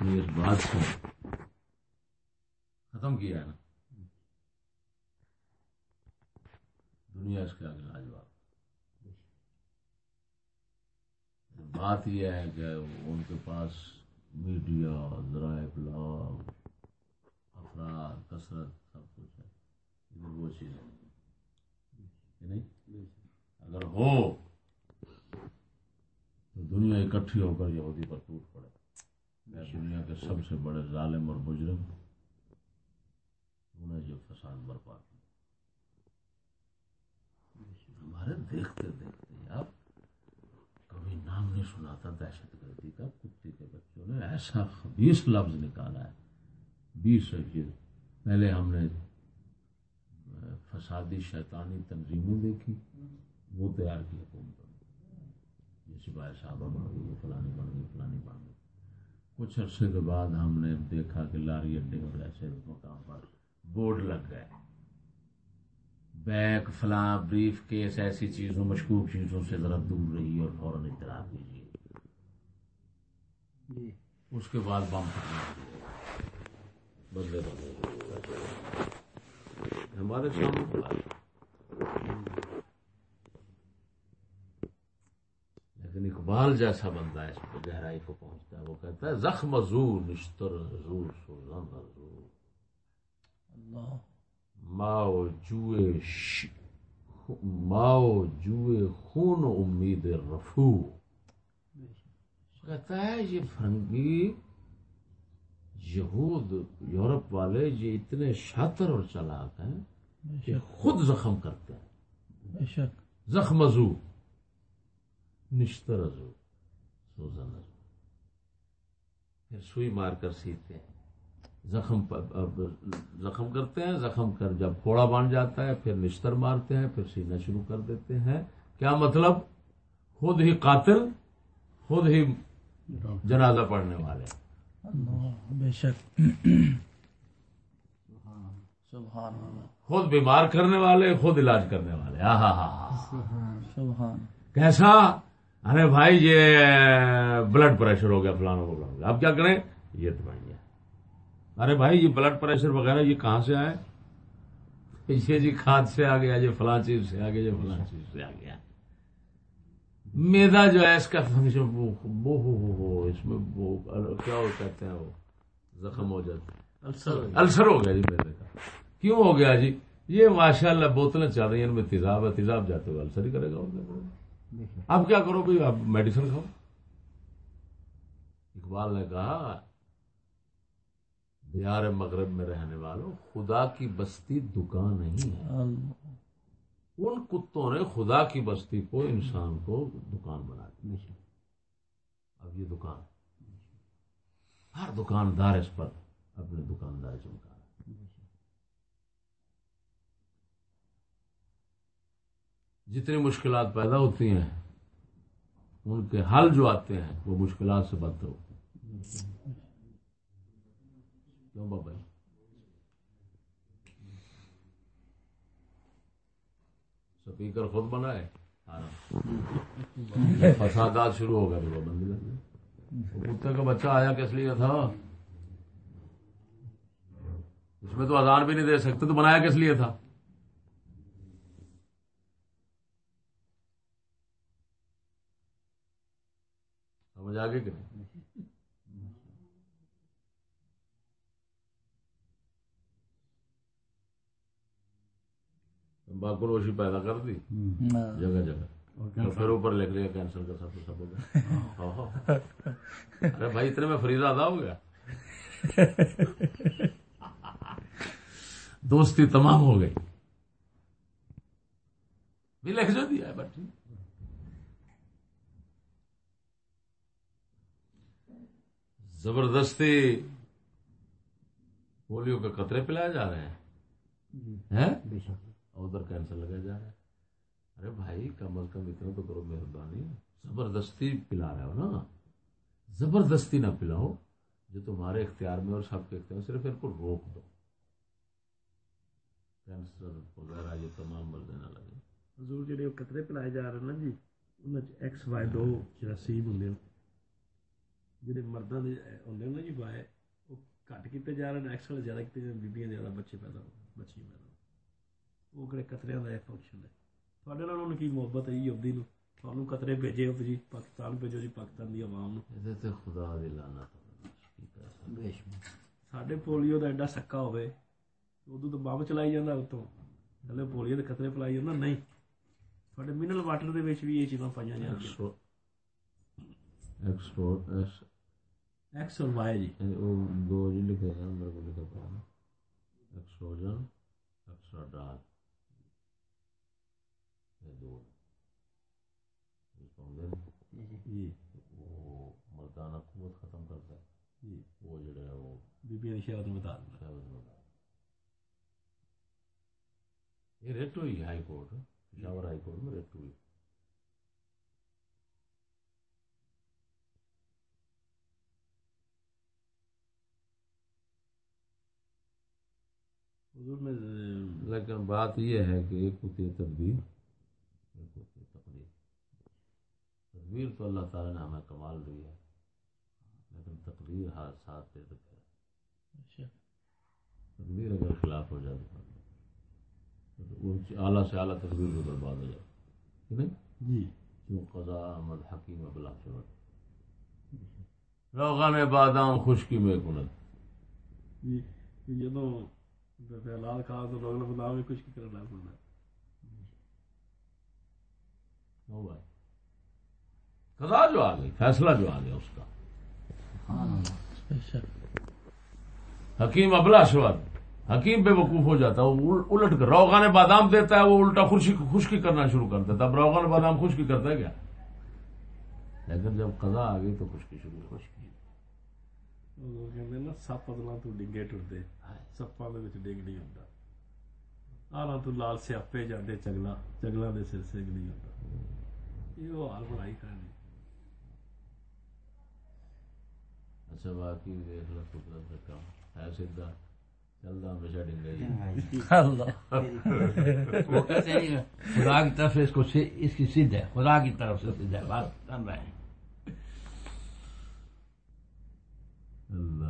اپنی اس بات کو ختم کیا ہے نا۔ دنیا اس کے آگے لاجواب۔ بات یہ ہے کہ ان کے پاس میڈیا، ذرائع ابلاغ افراد، کثرت، سب کچھ ہے۔ ادھر وہ چیز ہے۔ نہیں؟ اگر ہو تو دنیا اکٹھی ہو کر یہودی پر ٹوٹ پڑے۔ دنیا کے سب سے بڑے ظالم اور مجرم انہیں جو فساد برپا کیا۔ ہمارے دیکھتے دیکھتے آپ کبھی نام نہیں سنا تھا دہشت گردی کا کتے کے بچوں نے ایسا بیس لفظ نکالا ہے۔ بیس پہلے ہم نے فسادی شیطانی تنظیمیں دیکھی، وہ تیار کی حکومتوں نے۔ یہ سپاہی صاحبہ بن گئی فلانی بن گئی، فلانی بن گئی۔ کچھ عرصے کے بعد ہم نے دیکھا کہ لاری اڈے اور ایسے مقام پر بورڈ لگ گئے۔ بیک فلاں بریف کیس ایسی چیزوں مشکوک چیزوں سے ذرا دور رہی اور فوراً اطلاع کیجیے۔ جی۔ اس کے بعد بم بدلے بدلے۔ ہمارے سامنے۔ لیکن اقبال جیسا بندہ ہے اس پہ گہرائی کو پہنچتا ہے وہ کہتا ہے زخم زور نشتر زور سوزن زور۔ اللہ۔ ماؤ جوئے ش... ماؤ جوئے خون امید رفو۔ کہتا ہے یہ فرنگی یہود یورپ والے یہ اتنے شاطر اور چلاک ہیں کہ خود زخم کرتے ہیں۔ زخم ازو نشتر ازو سوزن ازو۔ پھر سوئی مار کر سیتے ہیں۔ زخم زخم کرتے ہیں زخم کر جب پھوڑا بن جاتا ہے پھر نشتر مارتے ہیں پھر سینا شروع کر دیتے ہیں۔ کیا مطلب؟ خود ہی قاتل خود ہی جنازہ پڑھنے والے۔ بے شک۔ خود بیمار کرنے والے خود علاج کرنے والے۔ ہاں ہاں ہاں کیسا؟ ارے بھائی یہ بلڈ پریشر ہو گیا فلانا ہو گیا اب کیا کریں؟ یہ دوائی ارے بھائی یہ بلڈ پریشر وغیرہ یہ کہاں سے آئے؟ یہ جی کھاد سے آ گیا یہ فلاں چیز سے آ گیا یہ فلاں چیز سے آ گیا۔ میدا جو ہے اس کا فنکشن وہ ہو اس میں وہ کیا ہو کہتے ہیں وہ؟ زخم ہو جاتا السر ہو گیا۔ جی میدے کا۔ کیوں ہو گیا جی؟ یہ ماشاء اللہ بوتلیں چل رہی ہیں ان میں تیزاب ہے تیزاب جاتے ہوئے السر ہی کرے گا؟ اب کیا کرو بھائی؟ آپ میڈیسن کھاؤ۔ اقبال نے کہا بیار مغرب میں رہنے والوں خدا کی بستی دکان نہیں ہے۔ ان کتوں نے خدا کی بستی کو انسان کو دکان بنا دی۔ اب یہ دکان۔ ہر دکاندار اس پر اپنے دکاندار چمکا۔ جتنی مشکلات پیدا ہوتی ہیں، ان کے حل جو آتے ہیں، وہ مشکلات سے بدتر ہوتے ہیں۔ کیوں بابا جی؟ سپیکر خود بنا ہے فسادات شروع ہو گئے۔ بندی کتے کا بچہ آیا کس لیے تھا؟ اس میں تو آزان بھی نہیں دے سکتے، تو بنایا کس لیے تھا؟ آگے کہ نہیں؟ باقروشی پیدا کر دی۔ جگہ جگہ۔ پھر اوپر لکھ لیا کینسر کا سب سب ہو گیا۔ ارے بھائی اتنے میں فریضہ ادا ہو گیا۔ دوستی تمام ہو گئی۔ بھی لکھ جو دیا ہے بٹ زبردستی پولیو کے قطرے پلائے جا رہے ہیں۔ ادھر کینسر لگا جا رہا ہے ارے بھائی، کم از کم اتنا تو کرو مہربانی۔ زبردستی پلا رہے ہو نا۔ زبردستی نہ پلاؤ۔ جو تمہارے اختیار میں اور سب کے اختیار میں، صرف ان کو روک دو۔ کینسر وغیرہ یہ تمام مر دینا لگے۔ حضور جڑے قطرے پلائے جا رہے نا جی ان ایکس وائی دو جراثیم ہوں ਜਿਹੜੇ ਮਰਦਾਂ ਦੇ ਹੁੰਦੇ ਨੇ ਨਾ ਜੀ ਵਾਏ ਉਹ ਘੱਟ ਕੀਤੇ ਜਾ ਰਹੇ ਨੇ ਐਕਸਲ ਜ਼ਿਆਦਾ ਕੀਤੇ ਜਾਂਦੇ ਬੀਬੀਆਂ ਦੇ ਜ਼ਿਆਦਾ ਬੱਚੇ ਪੈਦਾ ਹੋ ਬੱਚੀ ਪੈਦਾ। ਉਹ ਕਿਹੜੇ ਕਤਰਿਆਂ ਦਾ ਇਹ ਫੰਕਸ਼ਨ ਹੈ। ਤੁਹਾਡੇ ਨਾਲ ਉਹਨੂੰ ਕੀ ਮੁਹੱਬਤ ਹੈ ਜੀ ਅਬਦੀ ਨੂੰ? ਤੁਹਾਨੂੰ ਕਤਰੇ ਭੇਜੇ ਹੋ ਜੀ ਪਾਕਿਸਤਾਨ ਭੇਜੋ ਜੀ ਪਾਕਿਸਤਾਨ ਦੀ ਆਵਾਮ ਨੂੰ। ਇਹਦੇ ਤੇ ਖੁਦਾ ਦੀ ਲਾਨਤ ਕੀ ਕਰ ਸਕਦੇ? ਸਾਡੇ ਪੋਲੀਓ ਦਾ ਐਡਾ ਸੱਕਾ ਹੋਵੇ ਉਦੋਂ ਤਾਂ ਬੰਬ ਚਲਾਈ ਜਾਂਦਾ ਉਤੋਂ। ਥੱਲੇ ਪੋਲੀਓ ਦੇ ਖਤਰੇ ਫਲਾਈ ਜਾਂਦਾ ਨਹੀਂ। ਤੁਹਾਡੇ ਮਿਨਰਲ ਵਾਟਰ ਦੇ ਵਿੱਚ ਵੀ ਇਹ ਚੀਜ਼ਾਂ ਪਾਈਆਂ ਜਾਂਦੀਆਂ। ਐਕਸਟਰੋ ایکس اور وائی جی وہ دو جی لکھے ہیں میرے کو لکھا پڑا ایکسٹروجن ایکسٹرا مردانہ قوت ختم کرتا ہے جی وہ جڑا ہے وہ بی بی نے شہادت بتا یہ ریٹ ہوئی high court Peshawar high court میں ریٹ ہوئی لیکن بات یہ ہے کہ ایک ہوتی ہے تدبیر ایک ہوتی ہے تقریر۔ تدبیر تو اللہ تعالیٰ نے ہمیں کمال دی ہے لیکن تقریر ہر ساتھ دے تو اچھا۔ تقریر اگر خلاف ہو جائے تو اعلیٰ سے اعلیٰ تقریر بھی برباد ہو جائے۔ ہے جی۔ جو قضا احمد حکیم ابلا روغان بادام خشکی میں کنت جی جدو حلال کھا تو بغل بتاؤ میں کچھ کرنا پڑنا قضا جو آ گئی فیصلہ جو آ گیا اس کا۔ حکیم ابلا شواد حکیم بے وقوف ہو جاتا ہے الٹ کر روغان بادام دیتا ہے وہ الٹا خشکی خشکی کرنا شروع کر دیتا اب روغان بادام خشکی کرتا ہے کیا؟ لیکن جب قضا آ گئی تو خشکی شروع خشکی۔ سپ ادنا تو ڈگے ٹرتے۔ ਸੱਪਾਂ ڈگ نہیں ہوں آلہ تو لال سیاپے جانے چگلا چگلا کے ਚਗਲਾ اچھا باقی سے کام۔ ہے سیدھا۔ چلتا ہمیشہ ڈنگا ہی خدا کی طرف اس کو اس کی سدھ ہے۔ خدا کی طرف سے سدھ ہے۔ بات کر رہے ہیں اللہ۔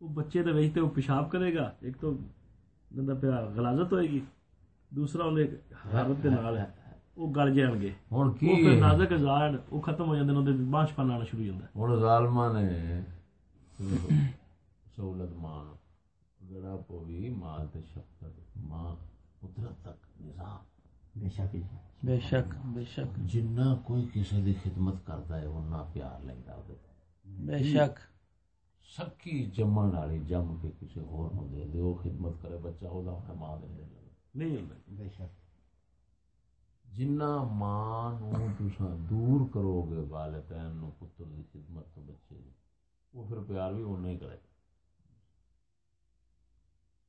وہ بچے تو ویچتے وہ پیشاب کرے گا۔ ایک تو بندہ پہ غلازت ہوئے گی دوسرا انہیں حرارت دے نال ہے وہ گل جان گے۔ ہن کی؟ وہ نازک زار وہ ختم ہو جاندے نے بانش پن آنا شروع ہو جاندا ہن ظالما نے سہولت ماں گڑا پوی مال تے شفقت ماں قدرت تک نظام۔ بے شک جی۔ بے شک بے شک۔ جنہ کوئی کسی دی خدمت کرتا ہے اونہ پیار لیندا ہے بے شک۔ سکی جمن والی جم کے کسی اور نو دے دے وہ خدمت کرے بچہ ہوتا ماں دے دے۔ نہیں ہوتا۔ جنہ ماں نو دور کرو گے والدین نو پتر دی خدمت تو بچے دی وہ پھر پیار بھی انہیں ہی کرے۔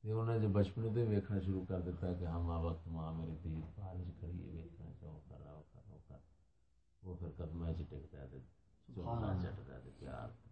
تے انہیں جو بچپنے تے ویکھنا شروع کر دیتا ہے کہ ہاں ماں وقت ماں میری دھی پالش کری ہے ویکھنا چاہو کر رہا ہو کر وہ پھر قدمہ چٹکتا ہے تے چوکنا چٹکتا ہے تے